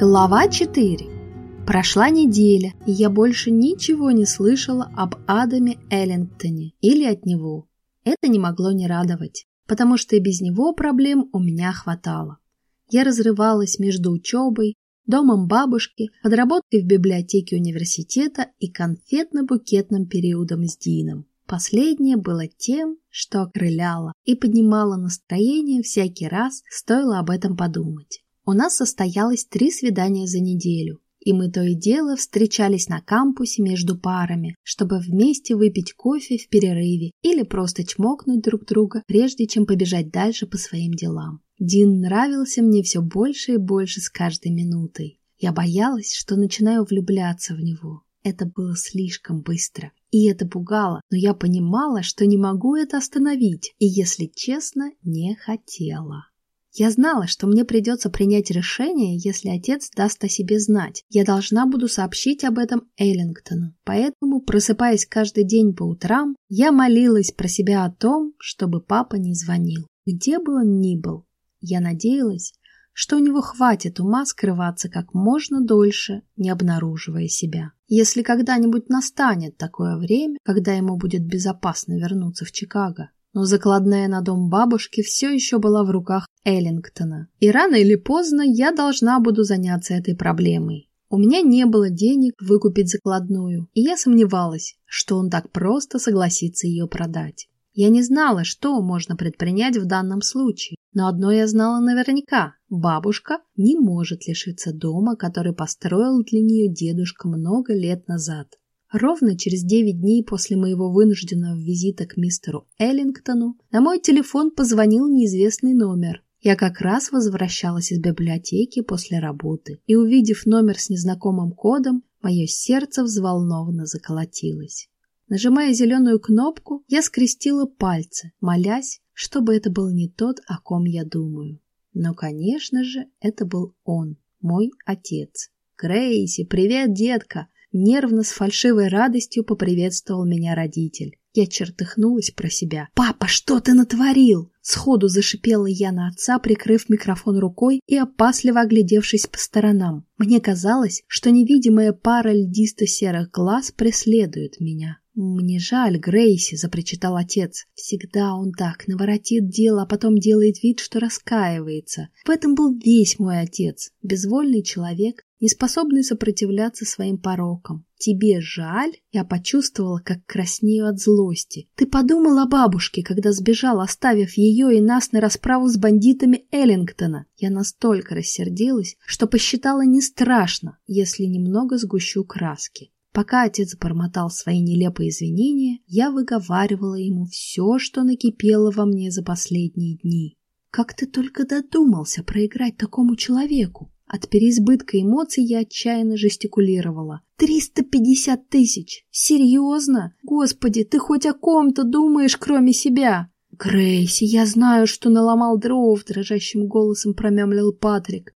Глава 4. Прошла неделя, и я больше ничего не слышала об Адаме Эллингтоне или от него. Это не могло не радовать, потому что и без него проблем у меня хватало. Я разрывалась между учебой, домом бабушки, подработкой в библиотеке университета и конфетно-букетным периодом с Дином. Последнее было тем, что окрыляло и поднимало настроение всякий раз, стоило об этом подумать. У нас состоялось три свидания за неделю, и мы то и дело встречались на кампусе между парами, чтобы вместе выпить кофе в перерыве или просто чмокнуть друг друга, прежде чем побежать дальше по своим делам. Дин нравился мне все больше и больше с каждой минутой. Я боялась, что начинаю влюбляться в него. Это было слишком быстро, и это пугало, но я понимала, что не могу это остановить, и, если честно, не хотела. Я знала, что мне придется принять решение, если отец даст о себе знать. Я должна буду сообщить об этом Эллингтону. Поэтому, просыпаясь каждый день по утрам, я молилась про себя о том, чтобы папа не звонил. Где бы он ни был, я надеялась, что у него хватит ума скрываться как можно дольше, не обнаруживая себя. Если когда-нибудь настанет такое время, когда ему будет безопасно вернуться в Чикаго, но закладная на дом бабушки все еще была в руках Эллингтона. И рано или поздно я должна буду заняться этой проблемой. У меня не было денег выкупить закладную, и я сомневалась, что он так просто согласится ее продать. Я не знала, что можно предпринять в данном случае, но одно я знала наверняка – бабушка не может лишиться дома, который построил для нее дедушка много лет назад. Ровно через 9 дней после моего вынужденного визита к мистеру Эллингтону на мой телефон позвонил неизвестный номер. Я как раз возвращалась из библиотеки после работы, и, увидев номер с незнакомым кодом, мое сердце взволнованно заколотилось. Нажимая зеленую кнопку, я скрестила пальцы, молясь, чтобы это был не тот, о ком я думаю. Но, конечно же, это был он, мой отец. «Грейси, привет, детка!» Нервно, с фальшивой радостью поприветствовал меня родитель. Я чертыхнулась про себя. «Папа, что ты натворил?» Сходу зашипела я на отца, прикрыв микрофон рукой и опасливо оглядевшись по сторонам. Мне казалось, что невидимая пара льдисто-серых глаз преследует меня. «Мне жаль, Грейси», — запричитал отец. «Всегда он так, наворотит дело, а потом делает вид, что раскаивается. В этом был весь мой отец, безвольный человек, не способный сопротивляться своим порокам. Тебе жаль? Я почувствовала, как краснею от злости. Ты подумал о бабушке, когда сбежал, оставив ее и нас на расправу с бандитами Эллингтона. Я настолько рассердилась, что посчитала не страшно, если немного сгущу краски. Пока отец бормотал свои нелепые извинения, я выговаривала ему все, что накипело во мне за последние дни. Как ты только додумался проиграть такому человеку? От переизбытка эмоций я отчаянно жестикулировала. «Триста пятьдесят тысяч! Серьезно? Господи, ты хоть о ком-то думаешь, кроме себя?» «Грейси, я знаю, что наломал дров», — дрожащим голосом промямлил Патрик.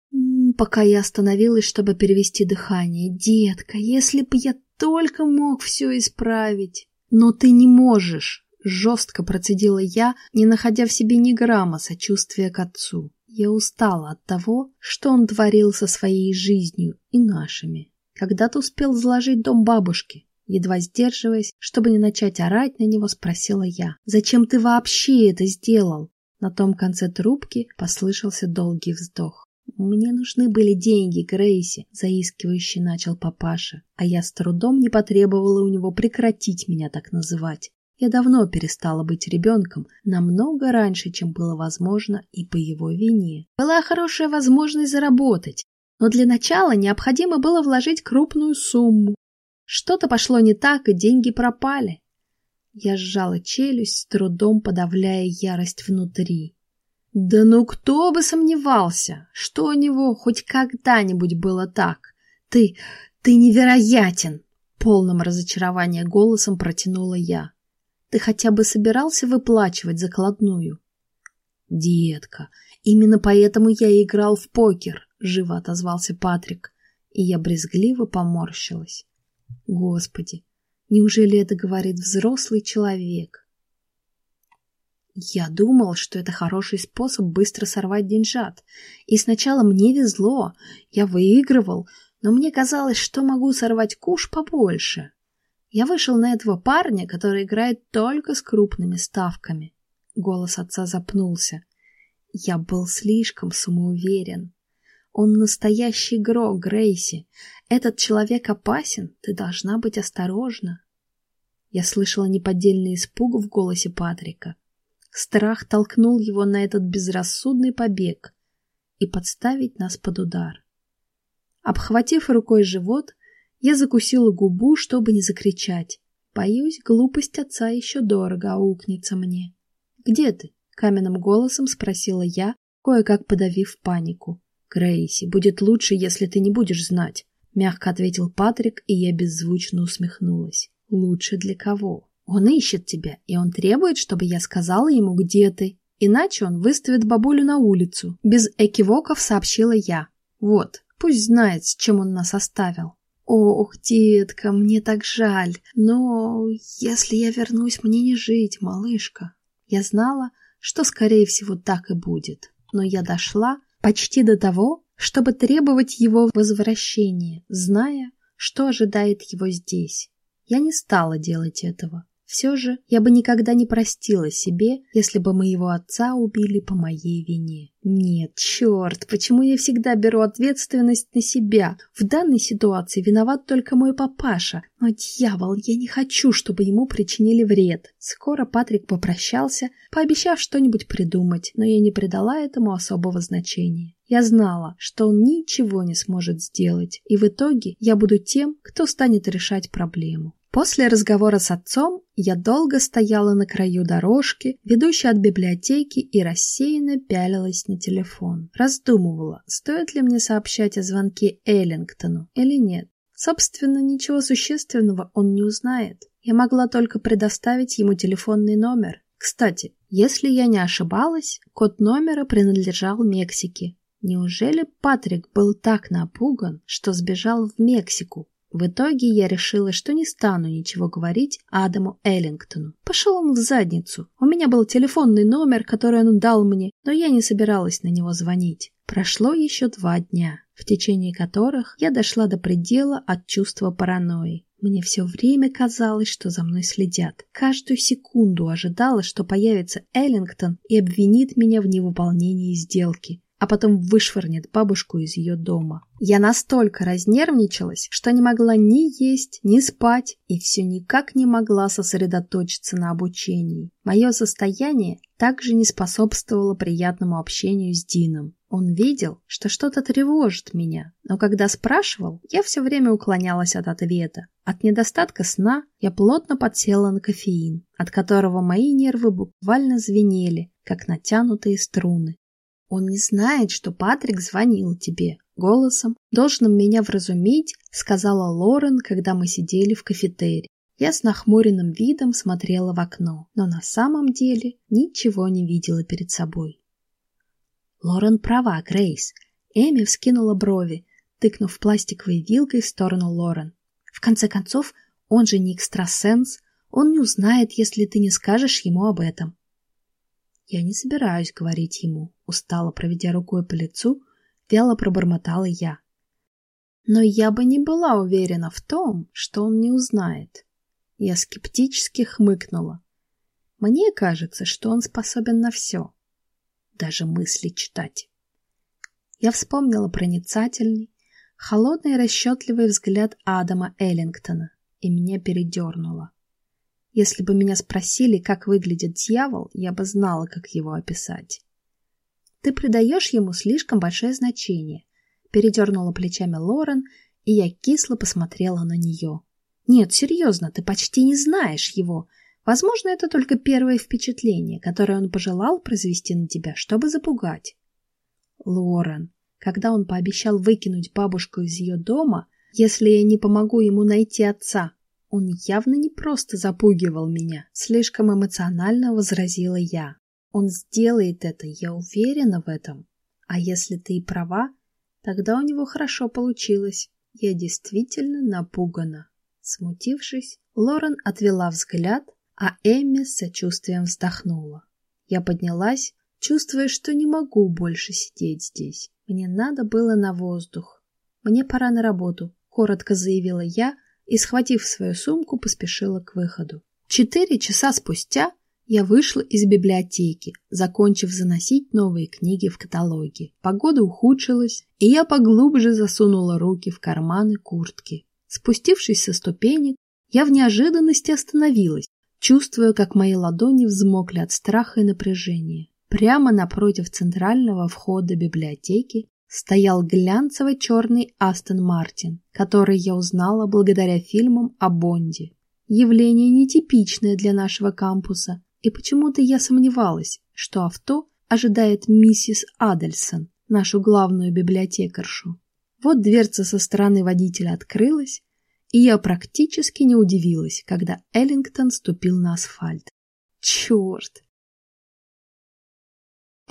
пока я остановилась, чтобы перевести дыхание. «Детка, если бы я только мог все исправить!» «Но ты не можешь!» — жестко процедила я, не находя в себе ни грамма сочувствия к отцу. Я устала от того, что он творил со своей жизнью и нашими. Когда-то успел заложить дом бабушки. Едва сдерживаясь, чтобы не начать орать на него, спросила я. «Зачем ты вообще это сделал?» На том конце трубки послышался долгий вздох. «Мне нужны были деньги, Грейси», — заискивающе начал папаша, а я с трудом не потребовала у него прекратить меня так называть. Я давно перестала быть ребенком, намного раньше, чем было возможно и по его вине. Была хорошая возможность заработать, но для начала необходимо было вложить крупную сумму. Что-то пошло не так, и деньги пропали. Я сжала челюсть, с трудом подавляя ярость внутри. Да ну кто бы сомневался, что у него хоть когда-нибудь было так. Ты, ты невероятен! Полным разочарования голосом протянула я. Ты хотя бы собирался выплачивать закладную? Детка, именно поэтому я и играл в покер, живо отозвался Патрик, и я брезгливо поморщилась. Господи, неужели это говорит взрослый человек? Я думал, что это хороший способ быстро сорвать деньжат. И сначала мне везло, я выигрывал, но мне казалось, что могу сорвать куш побольше. Я вышел на этого парня, который играет только с крупными ставками. Голос отца запнулся. Я был слишком самоуверен. Он настоящий игрок, Грейси. Этот человек опасен, ты должна быть осторожна. Я слышала неподдельный испуг в голосе Патрика. Страх толкнул его на этот безрассудный побег и подставить нас под удар. Обхватив рукой живот, я закусила губу, чтобы не закричать. Боюсь, глупость отца еще дорого аукнется мне. «Где ты?» — каменным голосом спросила я, кое-как подавив панику. «Грейси, будет лучше, если ты не будешь знать», — мягко ответил Патрик, и я беззвучно усмехнулась. «Лучше для кого?» Он ищет тебя, и он требует, чтобы я сказала ему, где ты. Иначе он выставит бабулю на улицу. Без экивоков сообщила я. Вот, пусть знает, с чем он нас оставил. Ох, детка, мне так жаль. Но если я вернусь, мне не жить, малышка. Я знала, что, скорее всего, так и будет. Но я дошла почти до того, чтобы требовать его возвращения, зная, что ожидает его здесь. Я не стала делать этого. Все же я бы никогда не простила себе, если бы моего отца убили по моей вине. Нет, черт, почему я всегда беру ответственность на себя? В данной ситуации виноват только мой папаша. Но, дьявол, я не хочу, чтобы ему причинили вред. Скоро Патрик попрощался, пообещав что-нибудь придумать, но я не придала этому особого значения. Я знала, что он ничего не сможет сделать, и в итоге я буду тем, кто станет решать проблему. После разговора с отцом я долго стояла на краю дорожки, ведущей от библиотеки, и рассеянно пялилась на телефон. Раздумывала, стоит ли мне сообщать о звонке Эллингтону или нет. Собственно, ничего существенного он не узнает. Я могла только предоставить ему телефонный номер. Кстати, если я не ошибалась, код номера принадлежал Мексике. Неужели Патрик был так напуган, что сбежал в Мексику? В итоге я решила, что не стану ничего говорить Адаму Эллингтону. Пошел он в задницу. У меня был телефонный номер, который он дал мне, но я не собиралась на него звонить. Прошло еще два дня, в течение которых я дошла до предела от чувства паранойи. Мне все время казалось, что за мной следят. Каждую секунду ожидала, что появится Эллингтон и обвинит меня в невыполнении сделки а потом вышвырнет бабушку из ее дома. Я настолько разнервничалась, что не могла ни есть, ни спать, и все никак не могла сосредоточиться на обучении. Мое состояние также не способствовало приятному общению с Дином. Он видел, что что-то тревожит меня, но когда спрашивал, я все время уклонялась от ответа. От недостатка сна я плотно подсела на кофеин, от которого мои нервы буквально звенели, как натянутые струны. Он не знает, что Патрик звонил тебе. Голосом, должным меня вразумить, сказала Лорен, когда мы сидели в кафетерии. Я с нахмуренным видом смотрела в окно, но на самом деле ничего не видела перед собой. Лорен права, Грейс. Эми вскинула брови, тыкнув пластиковой вилкой в сторону Лорен. В конце концов, он же не экстрасенс, он не узнает, если ты не скажешь ему об этом. Я не собираюсь говорить ему, устало проведя рукой по лицу, вяло пробормотала я. Но я бы не была уверена в том, что он не узнает. Я скептически хмыкнула. Мне кажется, что он способен на все, даже мысли читать. Я вспомнила проницательный, холодный и расчетливый взгляд Адама Эллингтона, и меня передернуло. Если бы меня спросили, как выглядит дьявол, я бы знала, как его описать. Ты придаешь ему слишком большое значение. Передернула плечами Лорен, и я кисло посмотрела на нее. Нет, серьезно, ты почти не знаешь его. Возможно, это только первое впечатление, которое он пожелал произвести на тебя, чтобы запугать. Лорен, когда он пообещал выкинуть бабушку из ее дома, если я не помогу ему найти отца, он явно не просто запугивал меня, слишком эмоционально возразила я. Он сделает это, я уверена в этом. А если ты и права, тогда у него хорошо получилось. Я действительно напугана. Смутившись, Лорен отвела взгляд, а Эмми с сочувствием вздохнула. Я поднялась, чувствуя, что не могу больше сидеть здесь. Мне надо было на воздух. Мне пора на работу, коротко заявила я и, схватив свою сумку, поспешила к выходу. Четыре часа спустя я вышла из библиотеки, закончив заносить новые книги в каталоги. Погода ухудшилась, и я поглубже засунула руки в карманы куртки. Спустившись со ступенек, я в неожиданности остановилась, чувствуя, как мои ладони взмокли от страха и напряжения. Прямо напротив центрального входа библиотеки стоял глянцевый черный Астон Мартин, который я узнала благодаря фильмам о Бонде. Явление нетипичное для нашего кампуса, и почему-то я сомневалась, что авто ожидает миссис Адельсон, нашу главную библиотекаршу. Вот дверца со стороны водителя открылась, и я практически не удивилась, когда Эллингтон ступил на асфальт. Черт!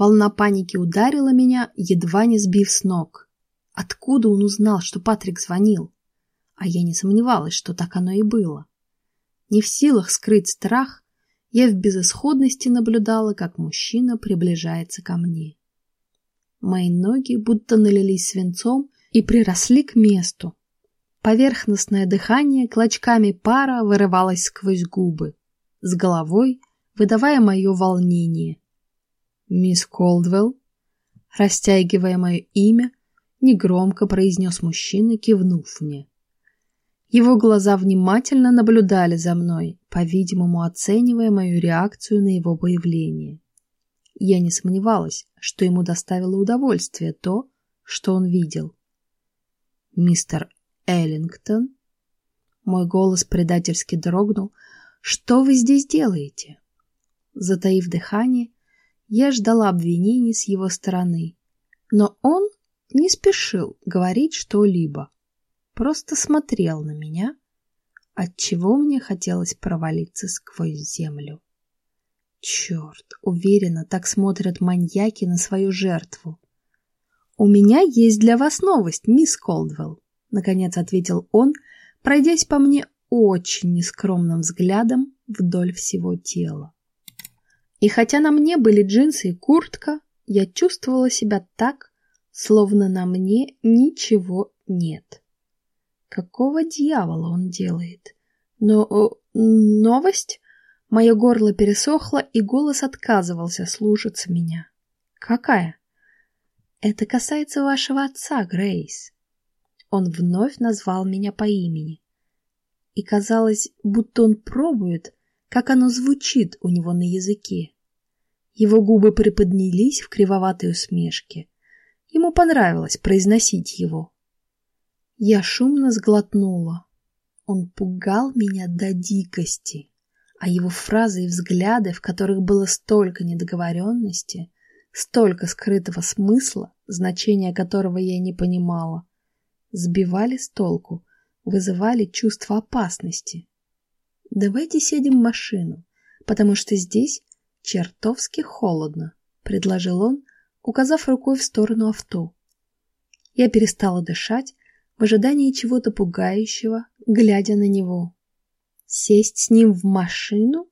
Волна паники ударила меня, едва не сбив с ног. Откуда он узнал, что Патрик звонил? А я не сомневалась, что так оно и было. Не в силах скрыть страх, я в безысходности наблюдала, как мужчина приближается ко мне. Мои ноги будто налились свинцом и приросли к месту. Поверхностное дыхание клочками пара вырывалось сквозь губы, с головой выдавая мое волнение. «Мисс Колдвелл», растягивая мое имя, негромко произнес мужчина, кивнув мне. Его глаза внимательно наблюдали за мной, по-видимому, оценивая мою реакцию на его появление. Я не сомневалась, что ему доставило удовольствие то, что он видел. «Мистер Эллингтон?» Мой голос предательски дрогнул. «Что вы здесь делаете?» Затаив дыхание, я ждала обвинений с его стороны, но он не спешил говорить что-либо просто смотрел на меня, отчего мне хотелось провалиться сквозь землю. Черт, уверенно так смотрят маньяки на свою жертву. «У меня есть для вас новость, мисс Колдвелл», — наконец ответил он, пройдясь по мне очень нескромным взглядом вдоль всего тела. И хотя на мне были джинсы и куртка, я чувствовала себя так, словно на мне ничего нет. Какого дьявола он делает? Но новость? Мое горло пересохло, и голос отказывался слушаться меня. Какая? Это касается вашего отца, Грейс. Он вновь назвал меня по имени. И казалось, будто он пробует, как оно звучит у него на языке. Его губы приподнялись в кривоватой усмешке. Ему понравилось произносить его. Я шумно сглотнула. Он пугал меня до дикости, а его фразы и взгляды, в которых было столько недоговоренности, столько скрытого смысла, значения которого я не понимала, сбивали с толку, вызывали чувство опасности. «Давайте сядем в машину, потому что здесь чертовски холодно», — предложил он, указав рукой в сторону авто. Я перестала дышать, в ожидании чего-то пугающего, глядя на него. Сесть с ним в машину?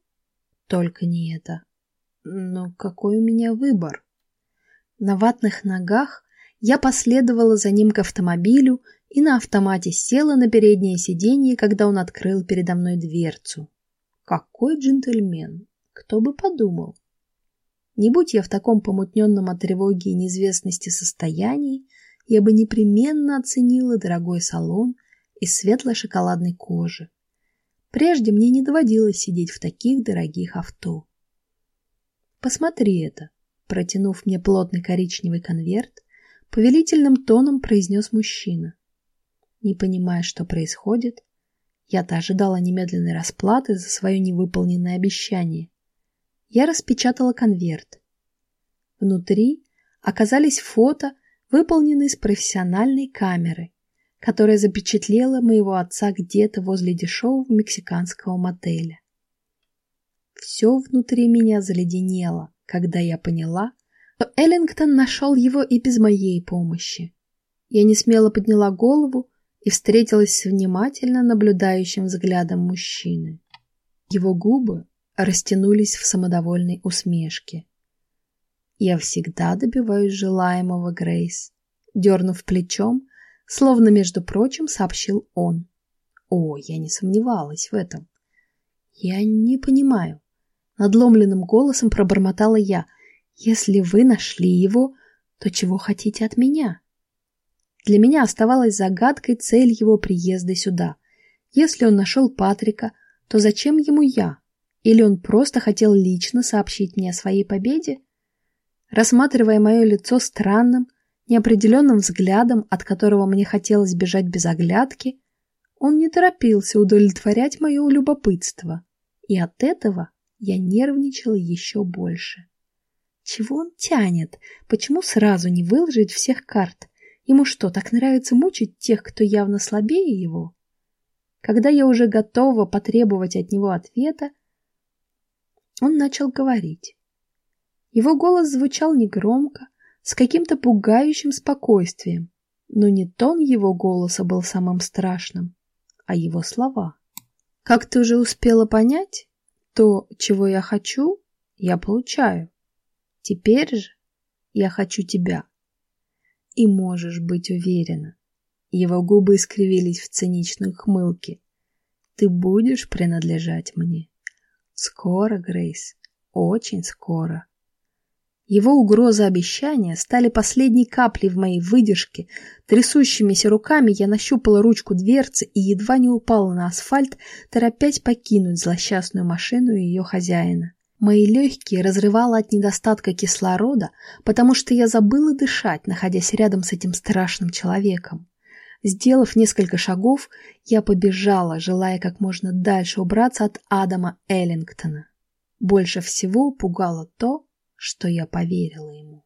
Только не это. Но какой у меня выбор? На ватных ногах я последовала за ним к автомобилю и на автомате села на переднее сиденье, когда он открыл передо мной дверцу. Какой джентльмен! Кто бы подумал! Не будь я в таком помутненном от тревоги и неизвестности состоянии, я бы непременно оценила дорогой салон из светлой шоколадной кожи. Прежде мне не доводилось сидеть в таких дорогих авто. «Посмотри это», — протянув мне плотный коричневый конверт, повелительным тоном произнес мужчина. Не понимая, что происходит, я-то ожидала немедленной расплаты за свое невыполненное обещание. Я распечатала конверт. Внутри оказались фото выполненный с профессиональной камеры, которая запечатлела моего отца где-то возле дешевого мексиканского мотеля. Все внутри меня заледенело, когда я поняла, что Эллингтон нашел его и без моей помощи. Я не смело подняла голову и встретилась с внимательно наблюдающим взглядом мужчины. Его губы растянулись в самодовольной усмешке. Я всегда добиваюсь желаемого, Грейс. Дернув плечом, словно между прочим, сообщил он. О, я не сомневалась в этом. Я не понимаю. Надломленным голосом пробормотала я. Если вы нашли его, то чего хотите от меня? Для меня оставалась загадкой цель его приезда сюда. Если он нашел Патрика, то зачем ему я? Или он просто хотел лично сообщить мне о своей победе? Рассматривая мое лицо странным, неопределенным взглядом, от которого мне хотелось бежать без оглядки, он не торопился удовлетворять мое любопытство, и от этого я нервничала еще больше. Чего он тянет? Почему сразу не выложить всех карт? Ему что, так нравится мучить тех, кто явно слабее его? Когда я уже готова потребовать от него ответа, он начал говорить. Его голос звучал негромко, с каким-то пугающим спокойствием, но не тон его голоса был самым страшным, а его слова. Как ты уже успела понять, то, чего я хочу, я получаю. Теперь же я хочу тебя. И можешь быть уверена. Его губы искривились в циничной хмылке. Ты будешь принадлежать мне. Скоро, Грейс, очень скоро. Его угрозы обещания стали последней каплей в моей выдержке. Трясущимися руками я нащупала ручку дверцы и едва не упала на асфальт, торопясь покинуть злосчастную машину и ее хозяина. Мои легкие разрывало от недостатка кислорода, потому что я забыла дышать, находясь рядом с этим страшным человеком. Сделав несколько шагов, я побежала, желая как можно дальше убраться от Адама Эллингтона. Больше всего пугало то, что я поверила ему.